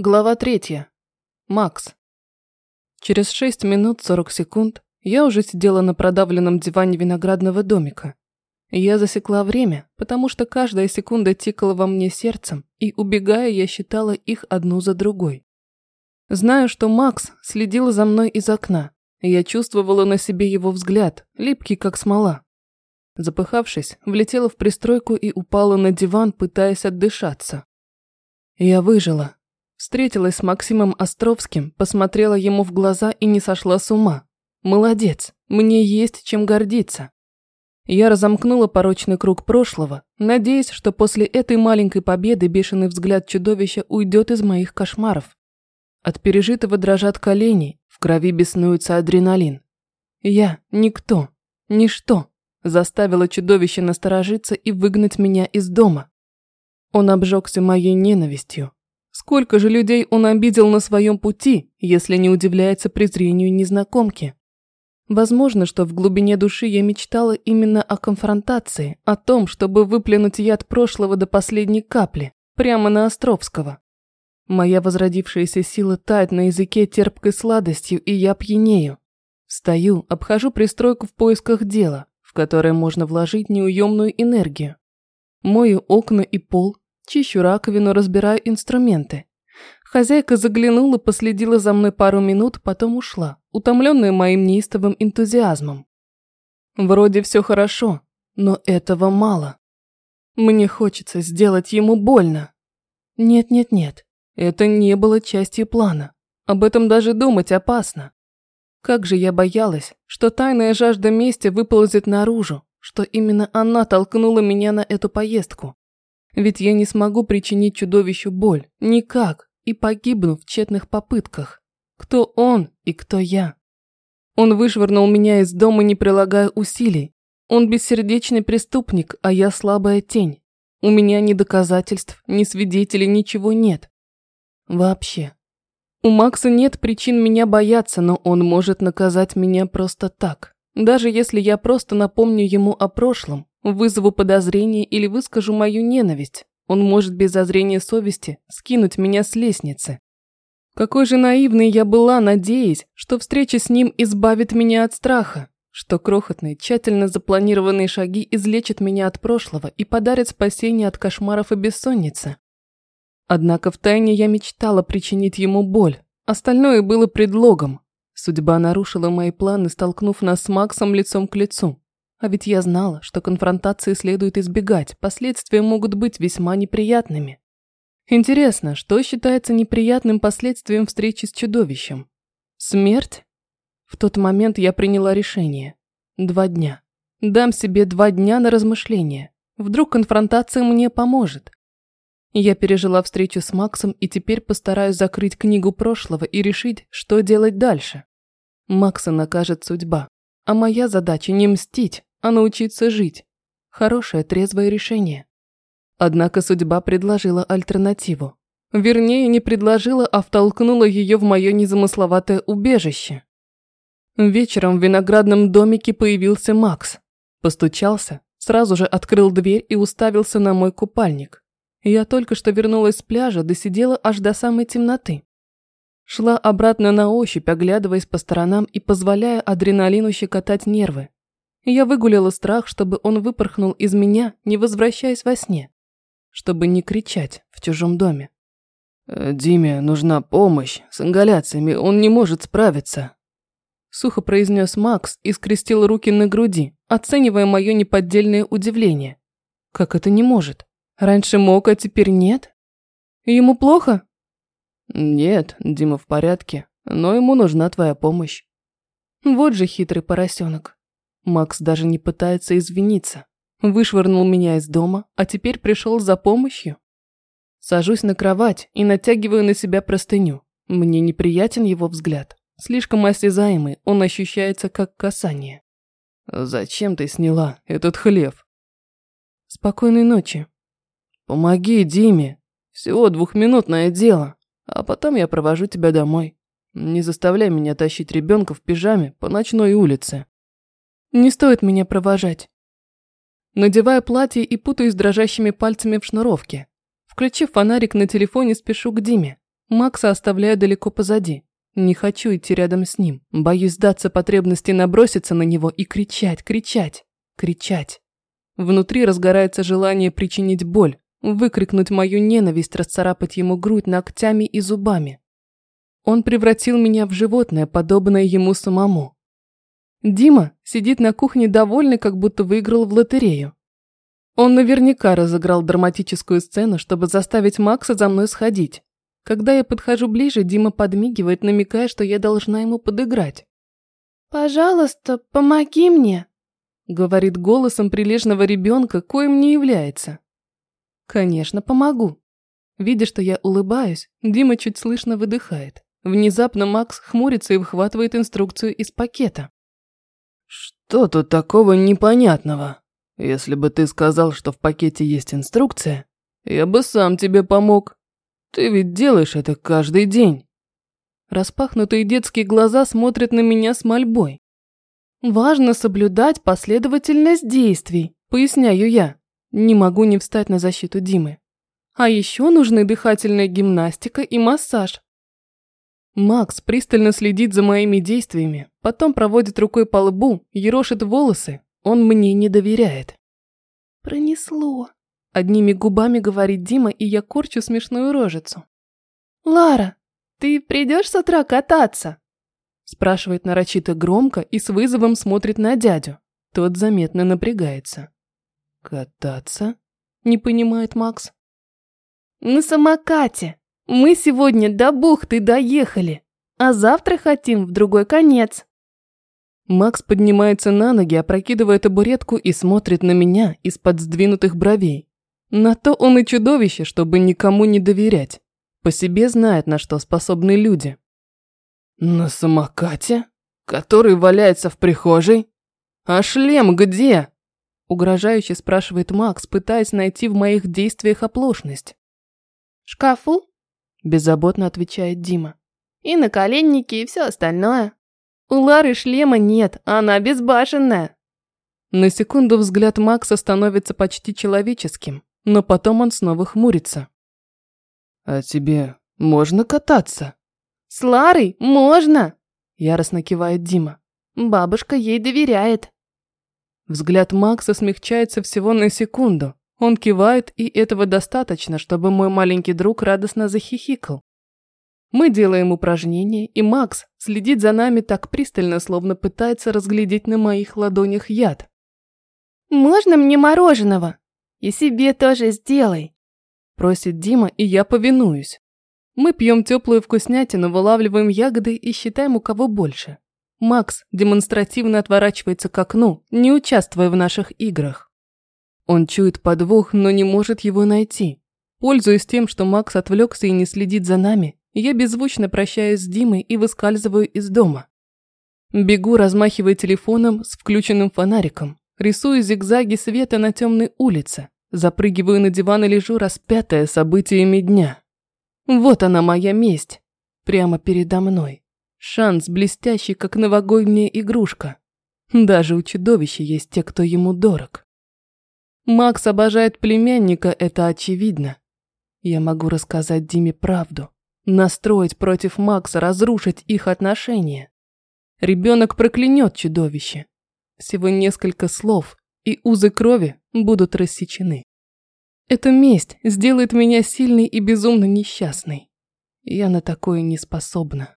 Глава третья. Макс. Через 6 минут 40 секунд я уже сидела на продавленном диване виноградного домика. Я засекла время, потому что каждая секунда тикала во мне сердцем, и, убегая, я считала их одну за другой. Знаю, что Макс следил за мной из окна, и я чувствовала на себе его взгляд, липкий как смола. Запыхавшись, влетела в пристройку и упала на диван, пытаясь отдышаться. Я выжила, Встретилась с Максимом Островским, посмотрела ему в глаза и не сошла с ума. Молодец, мне есть чем гордиться. Я разомкнула порочный круг прошлого, надеясь, что после этой маленькой победы бешеный взгляд чудовища уйдет из моих кошмаров. От пережитого дрожат колени, в крови беснуется адреналин. Я никто, ничто, заставила чудовище насторожиться и выгнать меня из дома. Он обжегся моей ненавистью, Сколько же людей он обидел на своем пути, если не удивляется презрению незнакомки? Возможно, что в глубине души я мечтала именно о конфронтации, о том, чтобы выплюнуть яд прошлого до последней капли, прямо на Островского. Моя возродившаяся сила тает на языке терпкой сладостью, и я пьянею. Встаю, обхожу пристройку в поисках дела, в которое можно вложить неуемную энергию. Мою окна и пол, Чищу раковину, разбираю инструменты. Хозяйка заглянула, последила за мной пару минут, потом ушла, утомленная моим неистовым энтузиазмом. Вроде все хорошо, но этого мало. Мне хочется сделать ему больно. Нет-нет-нет, это не было частью плана. Об этом даже думать опасно. Как же я боялась, что тайная жажда мести выползет наружу, что именно она толкнула меня на эту поездку. Ведь я не смогу причинить чудовищу боль. Никак. И погибну в тщетных попытках. Кто он и кто я? Он вышвырнул меня из дома, не прилагая усилий. Он бессердечный преступник, а я слабая тень. У меня ни доказательств, ни свидетелей, ничего нет. Вообще. У Макса нет причин меня бояться, но он может наказать меня просто так. Даже если я просто напомню ему о прошлом, Вызову подозрение или выскажу мою ненависть. Он может без зазрения совести скинуть меня с лестницы. Какой же наивной я была, надеясь, что встреча с ним избавит меня от страха, что крохотные, тщательно запланированные шаги излечат меня от прошлого и подарят спасение от кошмаров и бессонницы. Однако втайне я мечтала причинить ему боль, остальное было предлогом. Судьба нарушила мои планы, столкнув нас с Максом лицом к лицу. А ведь я знала, что конфронтации следует избегать, последствия могут быть весьма неприятными. Интересно, что считается неприятным последствием встречи с чудовищем? Смерть? В тот момент я приняла решение. Два дня. Дам себе два дня на размышление. Вдруг конфронтация мне поможет. Я пережила встречу с Максом и теперь постараюсь закрыть книгу прошлого и решить, что делать дальше. Макса накажет судьба, а моя задача не мстить, а научиться жить. Хорошее трезвое решение. Однако судьба предложила альтернативу. Вернее, не предложила, а втолкнула ее в мое незамысловатое убежище. Вечером в виноградном домике появился Макс. Постучался, сразу же открыл дверь и уставился на мой купальник. Я только что вернулась с пляжа, досидела аж до самой темноты. Шла обратно на ощупь, оглядываясь по сторонам и позволяя адреналину щекотать нервы. Я выгулила страх, чтобы он выпорхнул из меня, не возвращаясь во сне. Чтобы не кричать в чужом доме. «Э, «Диме нужна помощь. С ингаляциями он не может справиться». Сухо произнес Макс и скрестил руки на груди, оценивая мое неподдельное удивление. «Как это не может? Раньше мог, а теперь нет? Ему плохо?» «Нет, Дима в порядке, но ему нужна твоя помощь». Вот же хитрый поросенок. Макс даже не пытается извиниться. Вышвырнул меня из дома, а теперь пришел за помощью. Сажусь на кровать и натягиваю на себя простыню. Мне неприятен его взгляд. Слишком осязаемый, он ощущается как касание. «Зачем ты сняла этот хлев?» «Спокойной ночи». «Помоги Диме. Всего двухминутное дело, а потом я провожу тебя домой. Не заставляй меня тащить ребенка в пижаме по ночной улице». Не стоит меня провожать. Надеваю платье и путаюсь дрожащими пальцами в шнуровке. Включив фонарик на телефоне, спешу к Диме. Макса оставляю далеко позади. Не хочу идти рядом с ним. Боюсь сдаться потребности наброситься на него и кричать, кричать, кричать. Внутри разгорается желание причинить боль, выкрикнуть мою ненависть, расцарапать ему грудь ногтями и зубами. Он превратил меня в животное, подобное ему самому. Дима сидит на кухне довольный, как будто выиграл в лотерею. Он наверняка разыграл драматическую сцену, чтобы заставить Макса за мной сходить. Когда я подхожу ближе, Дима подмигивает, намекая, что я должна ему подыграть. «Пожалуйста, помоги мне», — говорит голосом прилежного ребенка, коим не является. «Конечно, помогу». Видя, что я улыбаюсь, Дима чуть слышно выдыхает. Внезапно Макс хмурится и выхватывает инструкцию из пакета. «Что тут такого непонятного? Если бы ты сказал, что в пакете есть инструкция, я бы сам тебе помог. Ты ведь делаешь это каждый день». Распахнутые детские глаза смотрят на меня с мольбой. «Важно соблюдать последовательность действий», – поясняю я. Не могу не встать на защиту Димы. А еще нужны дыхательная гимнастика и массаж. Макс пристально следит за моими действиями, потом проводит рукой по лбу, ерошит волосы. Он мне не доверяет. «Пронесло», – одними губами говорит Дима, и я корчу смешную рожицу. «Лара, ты придешь с утра кататься?» Спрашивает нарочито громко и с вызовом смотрит на дядю. Тот заметно напрягается. «Кататься?» – не понимает Макс. «На самокате. Мы сегодня до бухты доехали, а завтра хотим в другой конец». Макс поднимается на ноги, опрокидывая табуретку и смотрит на меня из-под сдвинутых бровей. На то он и чудовище, чтобы никому не доверять. По себе знает, на что способны люди. «На самокате? Который валяется в прихожей? А шлем где?» Угрожающе спрашивает Макс, пытаясь найти в моих действиях оплошность. «В шкафу?» Беззаботно отвечает Дима. «И наколенники, и все остальное. У Лары шлема нет, она безбашенная». На секунду взгляд Макса становится почти человеческим, но потом он снова хмурится. «А тебе можно кататься?» «С Ларой можно!» Яростно кивает Дима. «Бабушка ей доверяет». Взгляд Макса смягчается всего на секунду. Он кивает, и этого достаточно, чтобы мой маленький друг радостно захихикал. Мы делаем упражнения, и Макс следит за нами так пристально, словно пытается разглядеть на моих ладонях яд. «Можно мне мороженого? И себе тоже сделай», – просит Дима, и я повинуюсь. Мы пьем теплую вкуснятину, вылавливаем ягоды и считаем, у кого больше. Макс демонстративно отворачивается к окну, не участвуя в наших играх. Он чует подвох, но не может его найти. Пользуясь тем, что Макс отвлекся и не следит за нами, я беззвучно прощаюсь с Димой и выскальзываю из дома. Бегу, размахивая телефоном с включенным фонариком, рисую зигзаги света на темной улице, запрыгиваю на диван и лежу распятая событиями дня. Вот она моя месть, прямо передо мной. Шанс блестящий, как новогодняя игрушка. Даже у чудовища есть те, кто ему дорог. Макс обожает племянника, это очевидно. Я могу рассказать Диме правду, настроить против Макса, разрушить их отношения. Ребенок проклянет чудовище. Всего несколько слов, и узы крови будут рассечены. Эта месть сделает меня сильной и безумно несчастной. Я на такое не способна.